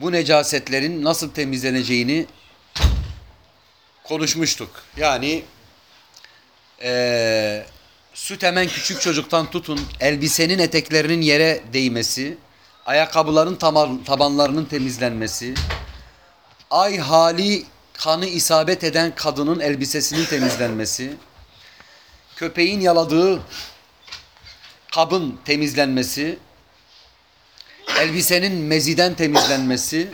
bu necasetlerin nasıl temizleneceğini konuşmuştuk. Yani eee süt hemen küçük çocuktan tutun elbisenin eteklerinin yere değmesi, ayakkabıların tama- tabanlarının temizlenmesi, ay hali kanı isabet eden kadının elbisesinin temizlenmesi, köpeğin yaladığı kabın temizlenmesi, elbisenin meziden temizlenmesi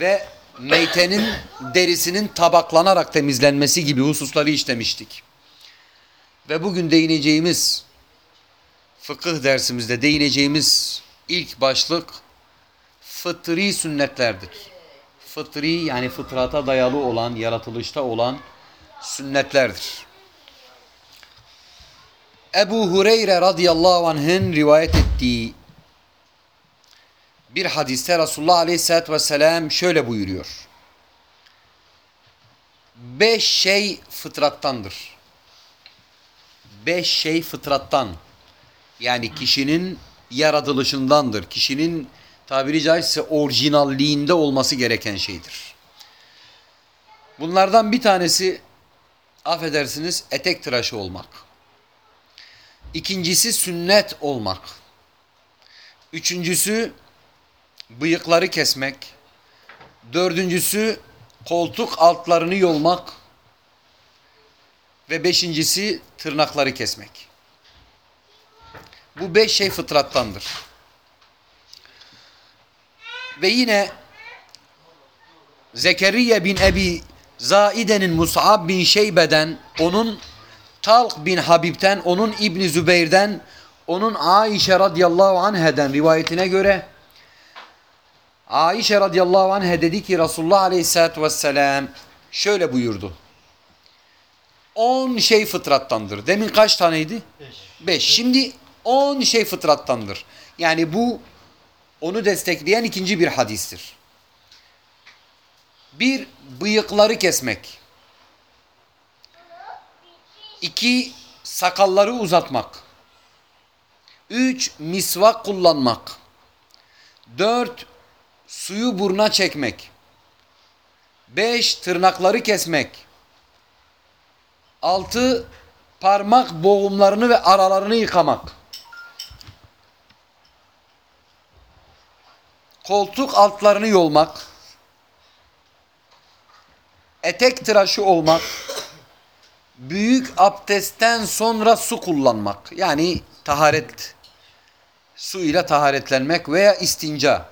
ve meytenin derisinin tabaklanarak temizlenmesi gibi hususları işlemiştik. Ve bugün değineceğimiz fıkıh dersimizde değineceğimiz ilk başlık fıtri sünnetlerdir. Fıtri yani fıtrata dayalı olan, yaratılışta olan sünnetlerdir. Ebu Hureyre radıyallahu anh'ın rivayet ettiği bir hadiste Resulullah aleyhissalatü vesselam şöyle buyuruyor. Beş şey fıtrattandır. Beş şey fıtrattan. Yani kişinin yaratılışındandır. Kişinin tabiri caizse orijinalliğinde olması gereken şeydir. Bunlardan bir tanesi affedersiniz etek tıraşı olmak. İkincisi sünnet olmak. Üçüncüsü bıyıkları kesmek. Dördüncüsü koltuk altlarını yolmak. Ve beşincisi tırnakları kesmek. Bu beş şey fıtrattandır. Ve yine Zekeriya bin Ebi Zaide'nin Mus'ab bin Şeybe'den, onun Talq bin Habib'ten, onun İbni Zübeyir'den, onun Aişe radıyallahu anheden rivayetine göre Aişe radıyallahu anhe dedi ki Resulullah aleyhissalatü vesselam şöyle buyurdu. On şey fıtrattandır. Demin kaç taneydi? Beş. Beş. Şimdi on şey fıtrattandır. Yani bu onu destekleyen ikinci bir hadistir. Bir, bıyıkları kesmek. İki, sakalları uzatmak. Üç, misvak kullanmak. Dört, suyu buruna çekmek. Beş, tırnakları kesmek. Altı, parmak boğumlarını ve aralarını yıkamak. Koltuk altlarını yolmak. Etek tıraşı olmak. Büyük abdestten sonra su kullanmak. Yani taharet, su ile taharetlenmek veya istinca.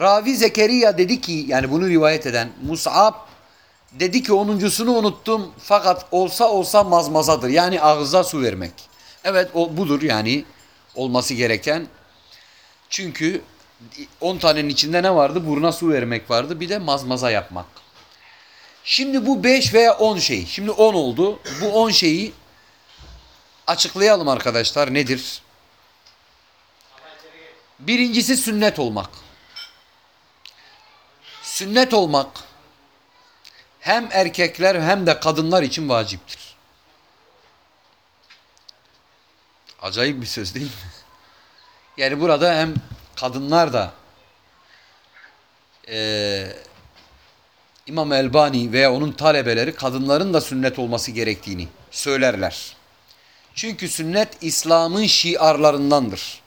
Ravi Zekeriya dedi ki yani bunu rivayet eden Mus'ab dedi ki onuncusunu unuttum fakat olsa olsa mazmazadır. Yani ağza su vermek. Evet o budur yani olması gereken. Çünkü 10 tanenin içinde ne vardı? Buruna su vermek vardı. Bir de mazmaza yapmak. Şimdi bu 5 veya 10 şey. Şimdi 10 oldu. Bu 10 şeyi açıklayalım arkadaşlar. Nedir? Birincisi sünnet olmak. Sünnet olmak hem erkekler hem de kadınlar için vaciptir. Acayip bir söz değil mi? Yani burada hem kadınlar da eee İmam Elbani veya onun talebeleri kadınların da sünnet olması gerektiğini söylerler. Çünkü sünnet İslam'ın şiarlarındandır.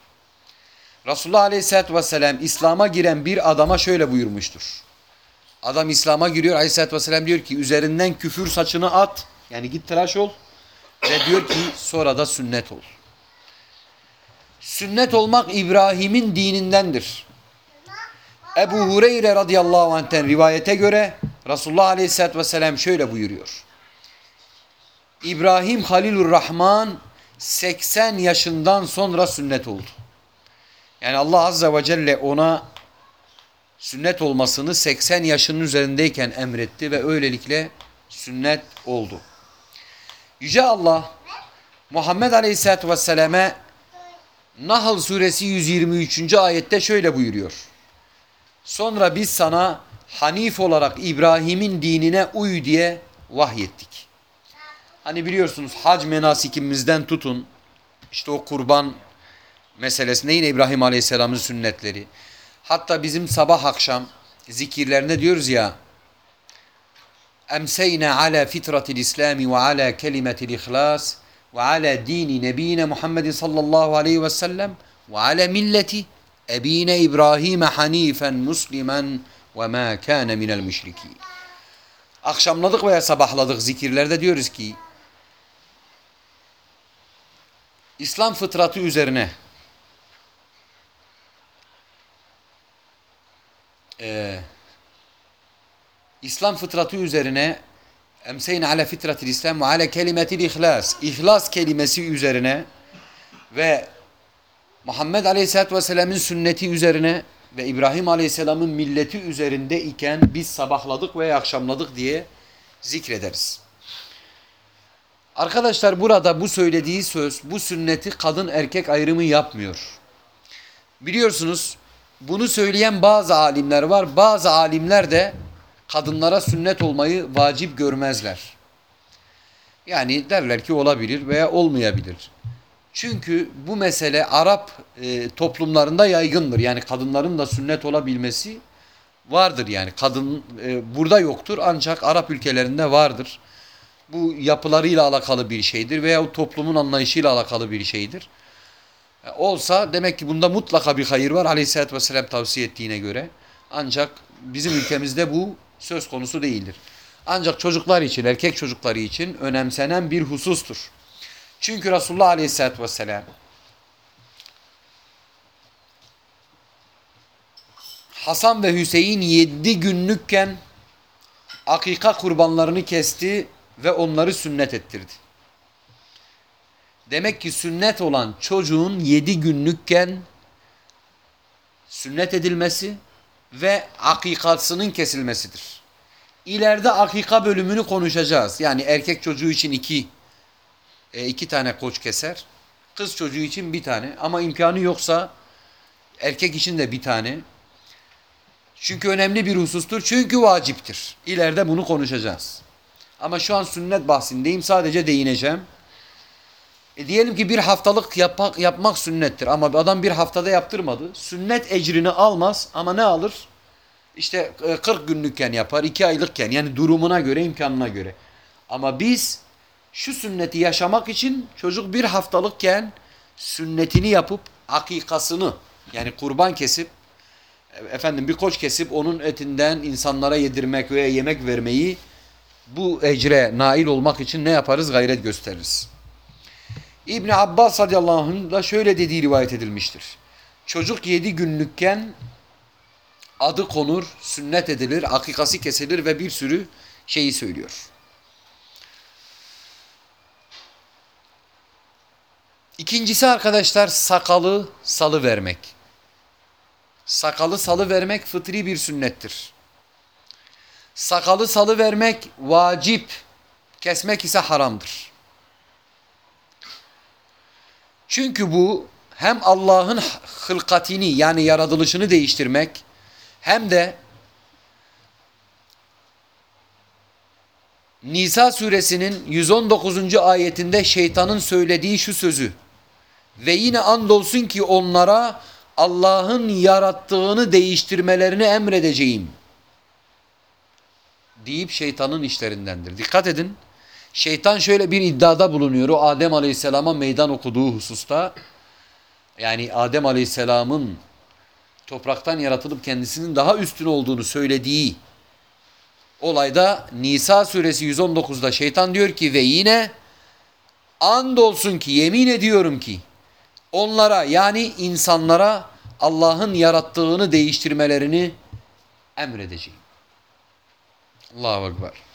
Resulullah Aleyhisselatü Vesselam İslam'a giren bir adama şöyle buyurmuştur. Adam İslam'a giriyor Aleyhisselatü Vesselam diyor ki üzerinden küfür saçını at. Yani git tıraş ol. Ve diyor ki sonra da sünnet ol. Sünnet olmak İbrahim'in dinindendir. Ebu Hureyre radıyallahu anh'ten rivayete göre Resulullah aleyhissalatü vesselam şöyle buyuruyor. İbrahim Halilur Rahman 80 yaşından sonra sünnet oldu. Yani Allah azze ve celle ona sünnet olmasını 80 yaşının üzerindeyken emretti ve öylelikle sünnet oldu. Yüce Allah Muhammed Aleyhisselatü Vesselam'e Nahl suresi 123. ayette şöyle buyuruyor. Sonra biz sana Hanif olarak İbrahim'in dinine uy diye vahyettik. Hani biliyorsunuz hac menasikimizden tutun işte o kurban meselesinde yine İbrahim Aleyhisselam'ın sünnetleri. Hatta bizim sabah akşam zikirlerinde diyoruz ya emseyna ala fitratil İslami ve ala kelimetil ihlas ve ala dini nebiyine Muhammedin sallallahu aleyhi ve sellem ve ala milleti ebine İbrahim hanifen muslimen ve ma kana minel müşrikin. Akşamladık veya sabahladık zikirlerde diyoruz ki İslam fıtratı üzerine e, İslam fıtratı üzerine emseyn ala fitratil İslam ve ala kelimetil ihlas ihlas kelimesi üzerine ve Muhammed Aleyhisselatü Vesselam'ın sünneti üzerine ve İbrahim Aleyhisselam'ın milleti üzerinde iken biz sabahladık veya akşamladık diye zikrederiz. Arkadaşlar burada bu söylediği söz bu sünneti kadın erkek ayrımı yapmıyor. Biliyorsunuz bunu söyleyen bazı alimler var. Bazı alimler de kadınlara sünnet olmayı vacip görmezler. Yani derler ki olabilir veya olmayabilir. Çünkü bu mesele Arap e, toplumlarında yaygındır. Yani kadınların da sünnet olabilmesi vardır yani. Kadın e, burada yoktur ancak Arap ülkelerinde vardır. Bu yapılarıyla alakalı bir şeydir veya toplumun anlayışıyla alakalı bir şeydir. Olsa demek ki bunda mutlaka bir hayır var Aleyhisselatü Vesselam tavsiye ettiğine göre. Ancak bizim ülkemizde bu söz konusu değildir. Ancak çocuklar için, erkek çocukları için önemsenen bir husustur. Çünkü Resulullah Aleyhisselatü Vesselam Hasan ve Hüseyin yedi günlükken akika kurbanlarını kesti ve onları sünnet ettirdi. Demek ki sünnet olan çocuğun yedi günlükken sünnet edilmesi ve akikasının kesilmesidir. İleride akika bölümünü konuşacağız. Yani erkek çocuğu için iki, e, iki tane koç keser. Kız çocuğu için bir tane. Ama imkanı yoksa erkek için de bir tane. Çünkü önemli bir husustur. Çünkü vaciptir. İleride bunu konuşacağız. Ama şu an sünnet bahsindeyim. Sadece değineceğim. E diyelim ki bir haftalık yapmak, yapmak sünnettir. Ama adam bir haftada yaptırmadı. Sünnet ecrini almaz ama ne alır? İşte 40 günlükken yapar, 2 aylıkken yani durumuna göre, imkanına göre. Ama biz şu sünneti yaşamak için çocuk bir haftalıkken sünnetini yapıp akikasını yani kurban kesip efendim bir koç kesip onun etinden insanlara yedirmek veya yemek vermeyi bu ecre nail olmak için ne yaparız? Gayret gösteririz. İbn Abbas radıyallahu anh'ın da şöyle dediği rivayet edilmiştir. Çocuk yedi günlükken adı konur, sünnet edilir, akikası kesilir ve bir sürü şeyi söylüyor. İkincisi arkadaşlar sakalı salı vermek. Sakalı salı vermek fıtri bir sünnettir. Sakalı salı vermek vacip, kesmek ise haramdır. Çünkü bu hem Allah'ın hılkatini yani yaratılışını değiştirmek hem de Nisa suresinin 119. ayetinde şeytanın söylediği şu sözü ve yine andolsun ki onlara Allah'ın yarattığını değiştirmelerini emredeceğim deyip şeytanın işlerindendir. Dikkat edin. Şeytan şöyle bir iddiada bulunuyor. O Adem Aleyhisselam'a meydan okuduğu hususta. Yani Adem Aleyhisselam'ın topraktan yaratılıp kendisinin daha üstün olduğunu söylediği olayda Nisa suresi 119'da şeytan diyor ki ve yine andolsun ki yemin ediyorum ki onlara yani insanlara Allah'ın yarattığını değiştirmelerini emredeceğim. Allahu Ekber.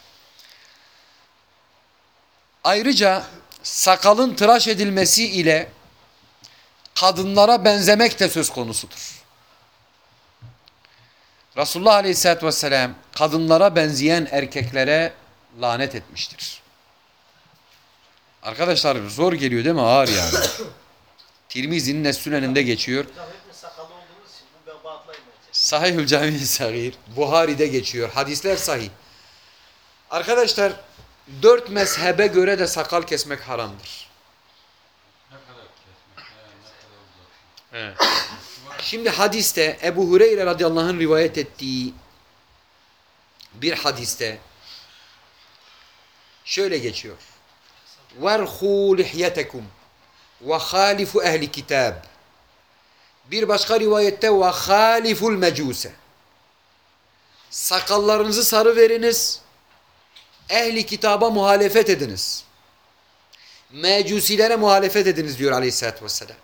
Ayrıca sakalın tıraş edilmesi ile kadınlara benzemek de söz konusudur. Resulullah Aleyhisselatü Vesselam kadınlara benzeyen erkeklere lanet etmiştir. Arkadaşlar zor geliyor değil mi? Ağır yani. Tirmizi'nin Nesünen'inde geçiyor. Sahihül Cami-i Sagir. Buhari'de geçiyor. Hadisler sahih. Arkadaşlar dört mezhebe göre de sakal kesmek haramdır. Ne kadar kesmek, ne kadar uzatmak. Evet. Şimdi hadiste Ebu Hureyre radıyallahu anh rivayet ettiği bir hadiste şöyle geçiyor. وَرْخُوا لِحْيَتَكُمْ وَخَالِفُ ehli kitab. Bir başka rivayette وَخَالِفُ الْمَجُوسَ Sakallarınızı sarı veriniz. Ehli kitaba muhalefet ediniz. Mecusilere muhalefet ediniz diyor aleyhissalatü vesselam.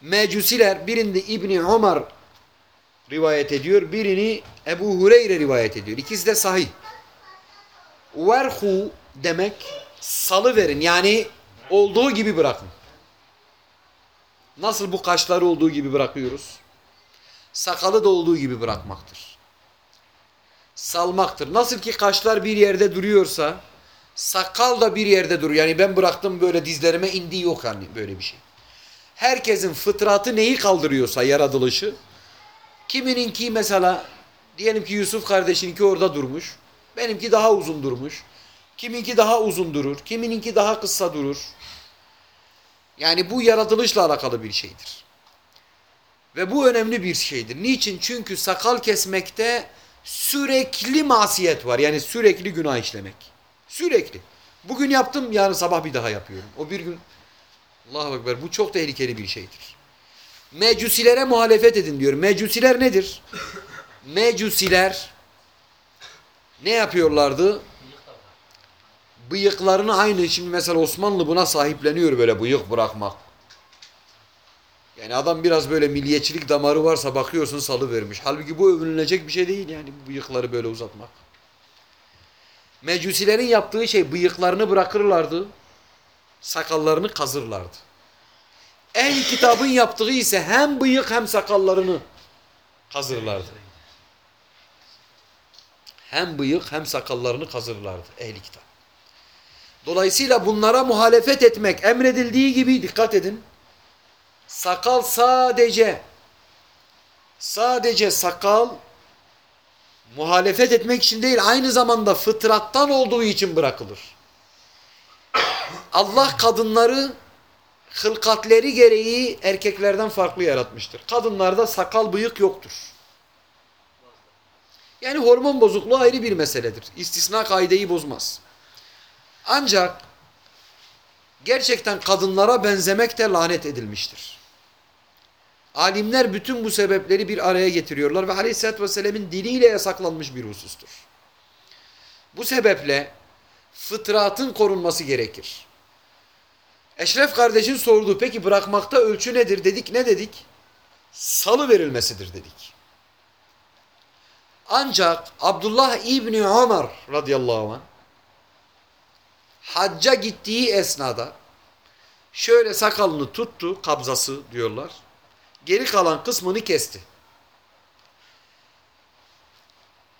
Mecusiler birinde İbni Ömer rivayet ediyor. Birini Ebu Hureyre rivayet ediyor. İkisi de sahih. Verhu demek salı verin yani olduğu gibi bırakın. Nasıl bu kaşları olduğu gibi bırakıyoruz? Sakalı da olduğu gibi bırakmaktır. Salmaktır. Nasıl ki kaşlar bir yerde duruyorsa sakal da bir yerde duruyor. Yani ben bıraktım böyle dizlerime indi yok yani böyle bir şey. Herkesin fıtratı neyi kaldırıyorsa yaratılışı kimininki mesela diyelim ki Yusuf kardeşinki orada durmuş. Benimki daha uzun durmuş. Kiminki daha uzun durur. Kimininki daha kısa durur. Yani bu yaratılışla alakalı bir şeydir. Ve bu önemli bir şeydir. Niçin? Çünkü sakal kesmekte sürekli masiyet var. Yani sürekli günah işlemek. Sürekli. Bugün yaptım yarın sabah bir daha yapıyorum. O bir gün Allahu Ekber bu çok tehlikeli bir şeydir. Mecusilere muhalefet edin diyor. Mecusiler nedir? Mecusiler ne yapıyorlardı? Bıyıklarını aynı şimdi mesela Osmanlı buna sahipleniyor böyle bıyık bırakmak. Yani adam biraz böyle milliyetçilik damarı varsa bakıyorsun salı vermiş. Halbuki bu övünülecek bir şey değil yani bıyıkları böyle uzatmak. Mecusilerin yaptığı şey bıyıklarını bırakırlardı. Sakallarını kazırlardı. Ehli kitabın yaptığı ise hem bıyık hem sakallarını kazırlardı. Hem bıyık hem sakallarını kazırlardı ehli kitap. Dolayısıyla bunlara muhalefet etmek emredildiği gibi dikkat edin. Sakal sadece sadece sakal muhalefet etmek için değil aynı zamanda fıtrattan olduğu için bırakılır. Allah kadınları hılkatleri gereği erkeklerden farklı yaratmıştır. Kadınlarda sakal bıyık yoktur. Yani hormon bozukluğu ayrı bir meseledir. İstisna kaideyi bozmaz. Ancak gerçekten kadınlara benzemek de lanet edilmiştir. Alimler bütün bu sebepleri bir araya getiriyorlar ve aleyhissalatü vesselam'ın diliyle yasaklanmış bir husustur. Bu sebeple fıtratın korunması gerekir. Eşref kardeşin sordu peki bırakmakta ölçü nedir dedik ne dedik? Salı verilmesidir dedik. Ancak Abdullah İbni Ömer radıyallahu anh hacca gittiği esnada şöyle sakalını tuttu kabzası diyorlar. Geri kalan kısmını kesti.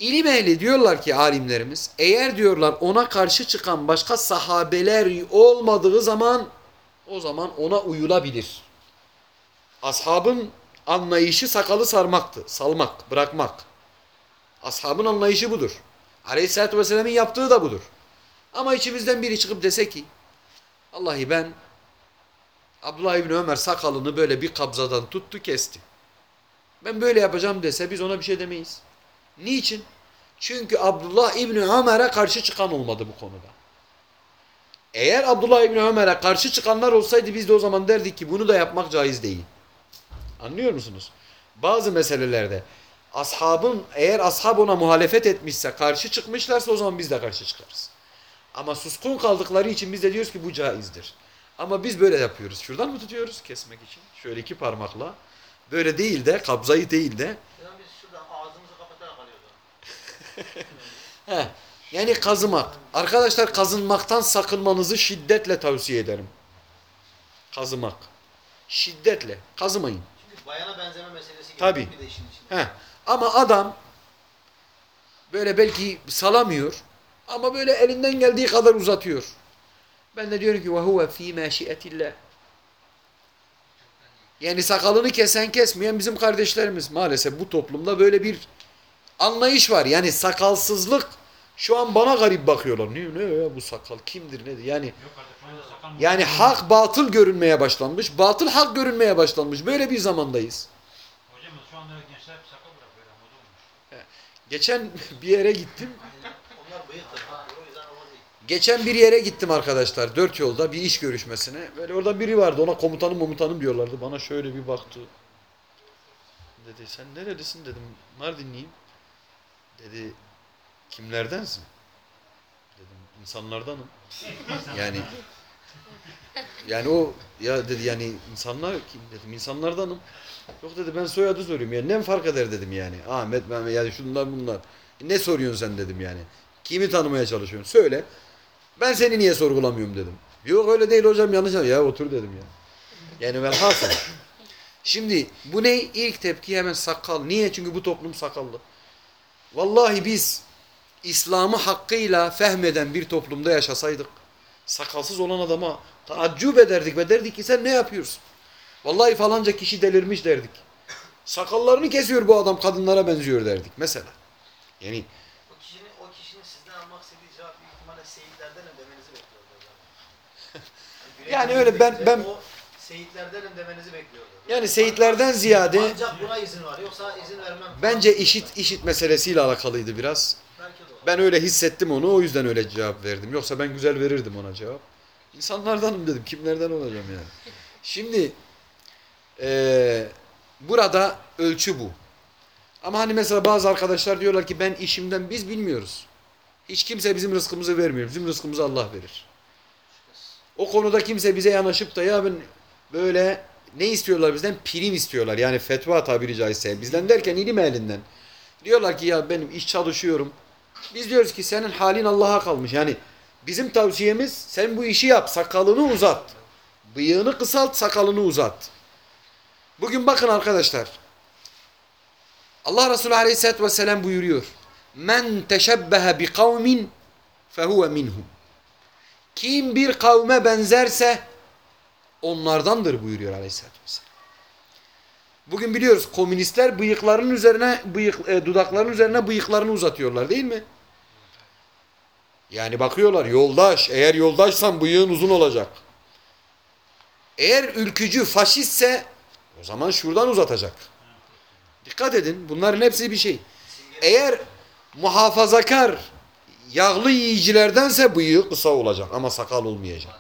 İlim ehli diyorlar ki alimlerimiz eğer diyorlar ona karşı çıkan başka sahabeler olmadığı zaman o zaman ona uyulabilir. Ashabın anlayışı sakalı sarmaktı. Salmak, bırakmak. Ashabın anlayışı budur. Aleyhisselatü Vesselam'ın yaptığı da budur. Ama içimizden biri çıkıp dese ki Allahi ben Abdullah İbni Ömer sakalını böyle bir kabzadan tuttu kesti. Ben böyle yapacağım dese biz ona bir şey demeyiz. Niçin? Çünkü Abdullah İbni Ömer'e karşı çıkan olmadı bu konuda. Eğer Abdullah İbni Ömer'e karşı çıkanlar olsaydı biz de o zaman derdik ki bunu da yapmak caiz değil. Anlıyor musunuz? Bazı meselelerde ashabın eğer ashab ona muhalefet etmişse karşı çıkmışlarsa o zaman biz de karşı çıkarız. Ama suskun kaldıkları için biz de diyoruz ki bu caizdir. Ama biz böyle yapıyoruz. Şuradan mı tutuyoruz kesmek için? Şöyle iki parmakla. Böyle değil de kabzayı değil de. Ya biz şuradan ağzımızı kapatarak alıyorduk. He, yani kazımak. Arkadaşlar kazınmaktan sakınmanızı şiddetle tavsiye ederim. Kazımak. Şiddetle. Kazımayın. Çünkü bayana benzeme meselesi Tabii. bir de işin içinde. He. Ama adam böyle belki salamıyor ama böyle elinden geldiği kadar uzatıyor. Ben de diyorum ki وَهُوَ ف۪ي مَا Yani sakalını kesen kesmeyen bizim kardeşlerimiz. Maalesef bu toplumda böyle bir anlayış var. Yani sakalsızlık şu an bana garip bakıyorlar. Ne, ne ya bu sakal kimdir nedir? Yani yani hak batıl görünmeye başlanmış. Batıl hak görünmeye başlanmış. Böyle bir zamandayız. anda gençler hep sakal bırakıyor. Moda olmuş. Geçen bir yere gittim. Geçen bir yere gittim arkadaşlar. Dört yolda bir iş görüşmesine. Böyle orada biri vardı. Ona komutanım komutanım diyorlardı. Bana şöyle bir baktı. Dedi sen nerelisin dedim. Mardinliyim. Dedi kimlerdensin? Dedim insanlardanım. Yani yani o ya dedi yani insanlar kim dedim insanlardanım. Yok dedi ben soyadı soruyorum yani ne fark eder dedim yani. Ahmet Mehmet yani şunlar bunlar. Ne soruyorsun sen dedim yani. Kimi tanımaya çalışıyorsun? Söyle. Ben seni niye sorgulamıyorum dedim. Yok öyle değil hocam yanlış. Ya otur dedim ya. Yani velhasıl. Şimdi bu ne? İlk tepki hemen sakal. Niye? Çünkü bu toplum sakallı. Vallahi biz İslam'ı hakkıyla fehmeden bir toplumda yaşasaydık sakalsız olan adama taaccüp ederdik ve derdik ki sen ne yapıyorsun? Vallahi falanca kişi delirmiş derdik. Sakallarını kesiyor bu adam kadınlara benziyor derdik mesela. Yani O kişinin, o kişinin sizden almak istediği cevap büyük ihtimalle seyitlerdenim demenizi bekliyordu hocam. Yani öyle ben- ben- seyitlerdenim demenizi bekliyordu. yani seyitlerden ziyade Ancak buna izin var. Yoksa izin vermem. bence işit işit meselesiyle alakalıydı biraz. Belki de o. Ben öyle hissettim onu o yüzden öyle cevap verdim. Yoksa ben güzel verirdim ona cevap. İnsanlardanım dedim. Kimlerden olacağım yani. Şimdi eee, burada ölçü bu. Ama hani mesela bazı arkadaşlar diyorlar ki ben işimden biz bilmiyoruz. Hiç kimse bizim rızkımızı vermiyor. Bizim rızkımızı Allah verir. O konuda kimse bize yanaşıp da ya ben böyle ne istiyorlar bizden? Prim istiyorlar. Yani fetva tabiri caizse. Bizden derken ilim elinden. Diyorlar ki ya benim iş çalışıyorum. Biz diyoruz ki senin halin Allah'a kalmış. Yani bizim tavsiyemiz sen bu işi yap. Sakalını uzat. Bıyığını kısalt, sakalını uzat. Bugün bakın arkadaşlar. Allah Resulü Aleyhisselatü Vesselam buyuruyor. Men teşebbehe bi kavmin fehuve minhum. Kim bir kavme benzerse onlardandır buyuruyor Aleyhisselatü Vesselam. Bugün biliyoruz komünistler bıyıkların üzerine bıyık e, dudakların üzerine bıyıklarını uzatıyorlar değil mi? Yani bakıyorlar yoldaş eğer yoldaşsan bıyığın uzun olacak. Eğer ülkücü faşistse o zaman şuradan uzatacak. Dikkat edin bunların hepsi bir şey. Eğer muhafazakar yağlı yiyicilerdense bıyığı kısa olacak ama sakal olmayacak.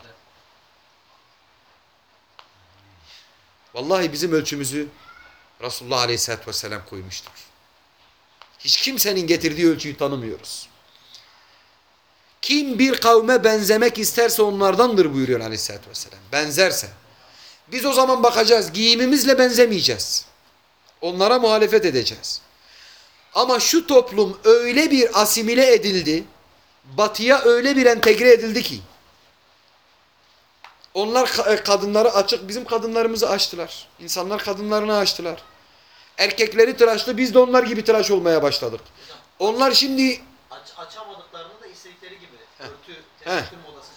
Vallahi bizim ölçümüzü Resulullah Aleyhisselatü Vesselam koymuştur. Hiç kimsenin getirdiği ölçüyü tanımıyoruz. Kim bir kavme benzemek isterse onlardandır buyuruyor Aleyhisselatü Vesselam. Benzerse. Biz o zaman bakacağız. Giyimimizle benzemeyeceğiz. Onlara muhalefet edeceğiz. Ama şu toplum öyle bir asimile edildi. Batıya öyle bir entegre edildi ki. Onlar e, kadınları açık, bizim kadınlarımızı açtılar. İnsanlar kadınlarını açtılar. Erkekleri tıraşlı, biz de onlar gibi tıraş olmaya başladık. Onlar şimdi, Aç, açamadıklarını da istedikleri gibi örtü, modası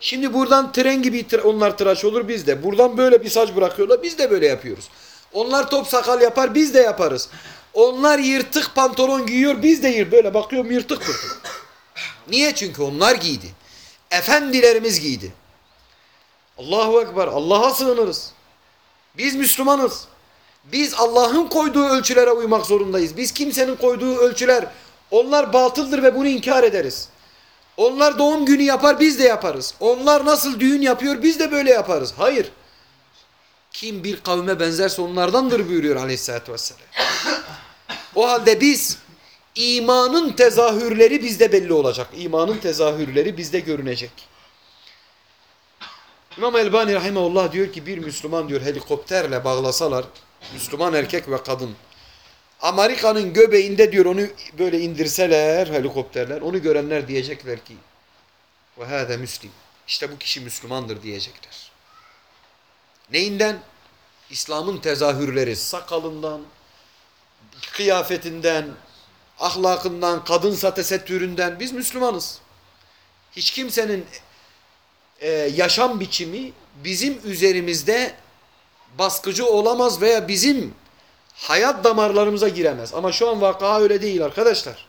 şimdi buradan tren gibi tır- onlar tıraş olur biz de. Buradan böyle bir saç bırakıyorlar, biz de böyle yapıyoruz. Onlar top sakal yapar, biz de yaparız. Onlar yırtık pantolon giyiyor, biz de yır. Böyle bakıyorum yırtık pırtık. Niye? Çünkü onlar giydi. Efendilerimiz giydi. Allahu Ekber. Allah'a sığınırız. Biz Müslümanız. Biz Allah'ın koyduğu ölçülere uymak zorundayız. Biz kimsenin koyduğu ölçüler onlar batıldır ve bunu inkar ederiz. Onlar doğum günü yapar biz de yaparız. Onlar nasıl düğün yapıyor biz de böyle yaparız. Hayır. Kim bir kavme benzerse onlardandır buyuruyor aleyhissalatü vesselam. O halde biz imanın tezahürleri bizde belli olacak. İmanın tezahürleri bizde görünecek. İmam Elbani Rahimahullah diyor ki bir Müslüman diyor helikopterle bağlasalar Müslüman erkek ve kadın Amerika'nın göbeğinde diyor onu böyle indirseler helikopterler onu görenler diyecekler ki ve hâze müslim. İşte bu kişi Müslümandır diyecekler. Neyinden? İslam'ın tezahürleri sakalından, kıyafetinden, ahlakından, kadınsa tesettüründen biz Müslümanız. Hiç kimsenin e, yaşam biçimi bizim üzerimizde baskıcı olamaz veya bizim hayat damarlarımıza giremez. Ama şu an vaka öyle değil arkadaşlar.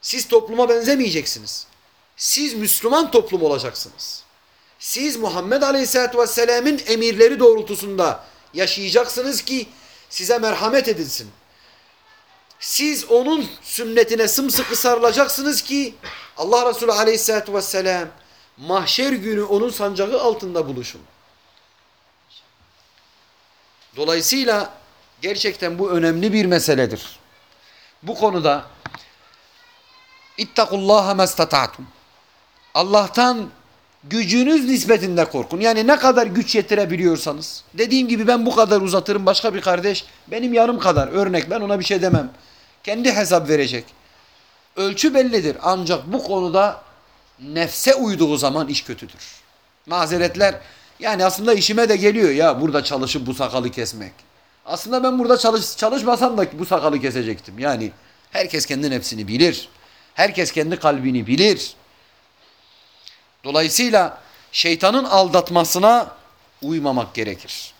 Siz topluma benzemeyeceksiniz. Siz Müslüman toplum olacaksınız. Siz Muhammed Aleyhisselatü Vesselam'ın emirleri doğrultusunda yaşayacaksınız ki size merhamet edilsin. Siz onun sünnetine sımsıkı sarılacaksınız ki Allah Resulü aleyhissalatü vesselam mahşer günü onun sancağı altında buluşun. Dolayısıyla gerçekten bu önemli bir meseledir. Bu konuda İttakullaha mestata'tum. Allah'tan gücünüz nispetinde korkun. Yani ne kadar güç yetirebiliyorsanız. Dediğim gibi ben bu kadar uzatırım. Başka bir kardeş benim yarım kadar. Örnek ben ona bir şey demem. Kendi hesap verecek. Ölçü bellidir. Ancak bu konuda nefse uyduğu zaman iş kötüdür. Mazeretler yani aslında işime de geliyor ya burada çalışıp bu sakalı kesmek. Aslında ben burada çalış, çalışmasam da bu sakalı kesecektim. Yani herkes kendi nefsini bilir. Herkes kendi kalbini bilir. Dolayısıyla şeytanın aldatmasına uymamak gerekir.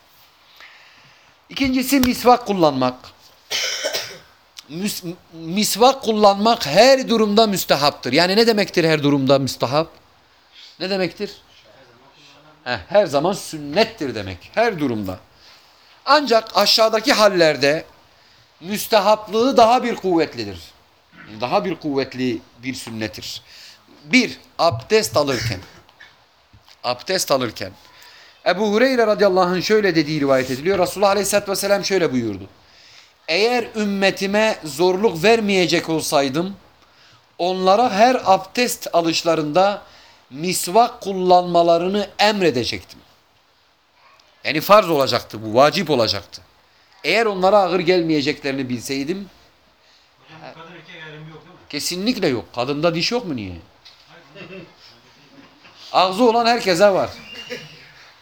İkincisi misvak kullanmak. Mis, misvak kullanmak her durumda müstehaptır. Yani ne demektir her durumda müstehap? Ne demektir? Her zaman sünnettir demek. Her durumda. Ancak aşağıdaki hallerde müstehaplığı daha bir kuvvetlidir. Daha bir kuvvetli bir sünnettir. Bir, abdest alırken. Abdest alırken. Ebu Hureyre radıyallahu anh şöyle dediği rivayet ediliyor. Resulullah aleyhisselatü vesselam şöyle buyurdu. Eğer ümmetime zorluk vermeyecek olsaydım, onlara her abdest alışlarında misvak kullanmalarını emredecektim. Yani farz olacaktı bu, vacip olacaktı. Eğer onlara ağır gelmeyeceklerini bilseydim, Hocam bu kadar erkek ayrımı yok değil mi? kesinlikle yok. Kadında diş yok mu niye? Ağzı olan herkese var.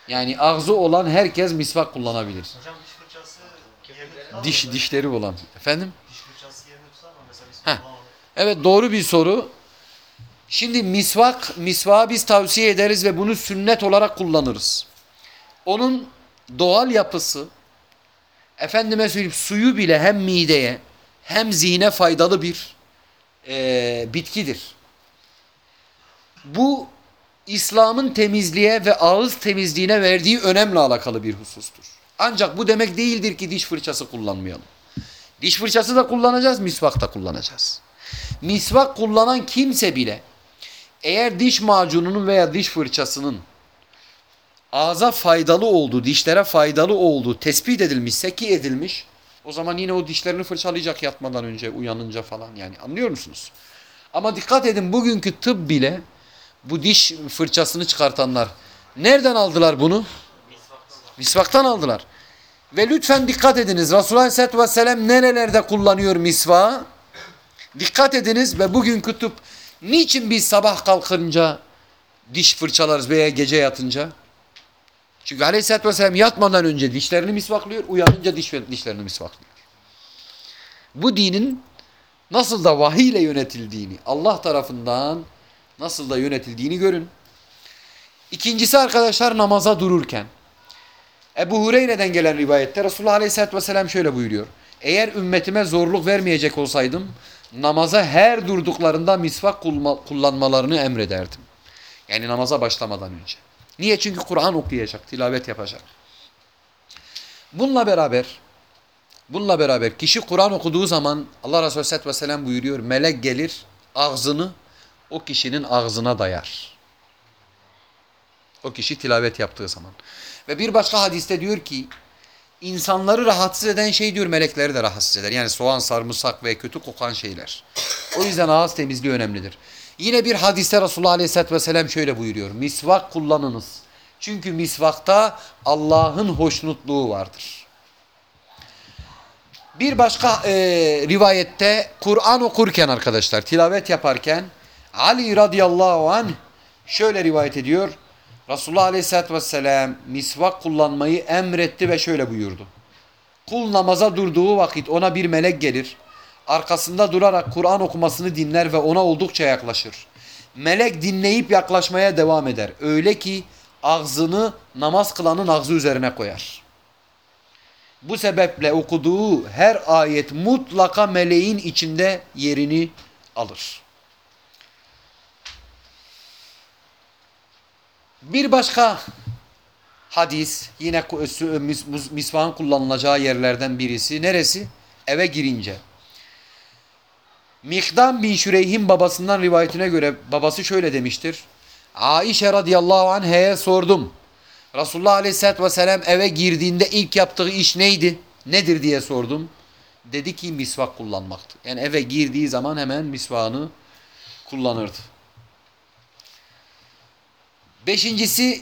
Yani ağzı olan herkes misvak kullanabilir. Hocam diş fırçası yerini Diş dişleri olan. Efendim? diş fırçası yerini tutar mı mesela biz Heh. Evet doğru bir soru. Şimdi misvak, misvağı biz tavsiye ederiz ve bunu sünnet olarak kullanırız. Onun doğal yapısı, efendime söyleyeyim suyu bile hem mideye hem zihne faydalı bir eee, bitkidir. Bu İslam'ın temizliğe ve ağız temizliğine verdiği önemle alakalı bir husustur. Ancak bu demek değildir ki diş fırçası kullanmayalım. Diş fırçası da kullanacağız, misvak da kullanacağız. Misvak kullanan kimse bile eğer diş macununun veya diş fırçasının ağza faydalı olduğu, dişlere faydalı olduğu tespit edilmişse ki edilmiş, o zaman yine o dişlerini fırçalayacak yatmadan önce, uyanınca falan yani anlıyor musunuz? Ama dikkat edin bugünkü tıp bile bu diş fırçasını çıkartanlar nereden aldılar bunu? Misvaktan aldılar. Ve lütfen dikkat ediniz Resulullah Aleyhisselatü Vesselam nerelerde kullanıyor misvağı? Dikkat ediniz ve bugünkü tıp niçin biz sabah kalkınca diş fırçalarız veya gece yatınca? Çünkü Aleyhisselatü Vesselam yatmadan önce dişlerini misvaklıyor, uyanınca diş, dişlerini misvaklıyor. Bu dinin nasıl da vahiy ile yönetildiğini, Allah tarafından nasıl da yönetildiğini görün. İkincisi arkadaşlar namaza dururken. Ebu Hureyre'den gelen rivayette Resulullah Aleyhisselatü Vesselam şöyle buyuruyor. Eğer ümmetime zorluk vermeyecek olsaydım namaza her durduklarında misvak kullanmalarını emrederdim. Yani namaza başlamadan önce. Niye? Çünkü Kur'an okuyacak, tilavet yapacak. Bununla beraber bununla beraber kişi Kur'an okuduğu zaman Allah Resulü Aleyhisselatü Vesselam buyuruyor. Melek gelir ağzını o kişinin ağzına dayar. O kişi tilavet yaptığı zaman. Ve bir başka hadiste diyor ki insanları rahatsız eden şey diyor melekleri de rahatsız eder. Yani soğan, sarımsak ve kötü kokan şeyler. O yüzden ağız temizliği önemlidir. Yine bir hadiste Resulullah Aleyhisselatü Vesselam şöyle buyuruyor. Misvak kullanınız. Çünkü misvakta Allah'ın hoşnutluğu vardır. Bir başka e, rivayette Kur'an okurken arkadaşlar tilavet yaparken Ali radıyallahu anh şöyle rivayet ediyor. Resulullah aleyhissalatü vesselam misvak kullanmayı emretti ve şöyle buyurdu. Kul namaza durduğu vakit ona bir melek gelir. Arkasında durarak Kur'an okumasını dinler ve ona oldukça yaklaşır. Melek dinleyip yaklaşmaya devam eder. Öyle ki ağzını namaz kılanın ağzı üzerine koyar. Bu sebeple okuduğu her ayet mutlaka meleğin içinde yerini alır. Bir başka hadis yine mus- misvağın kullanılacağı yerlerden birisi. Neresi? Eve girince. Mikdam bin Şüreyh'in babasından rivayetine göre babası şöyle demiştir. Aişe radıyallahu anh'e sordum. Resulullah aleyhissalatü vesselam eve girdiğinde ilk yaptığı iş neydi? Nedir diye sordum. Dedi ki misvak kullanmaktı. Yani eve girdiği zaman hemen misvağını kullanırdı. Beşincisi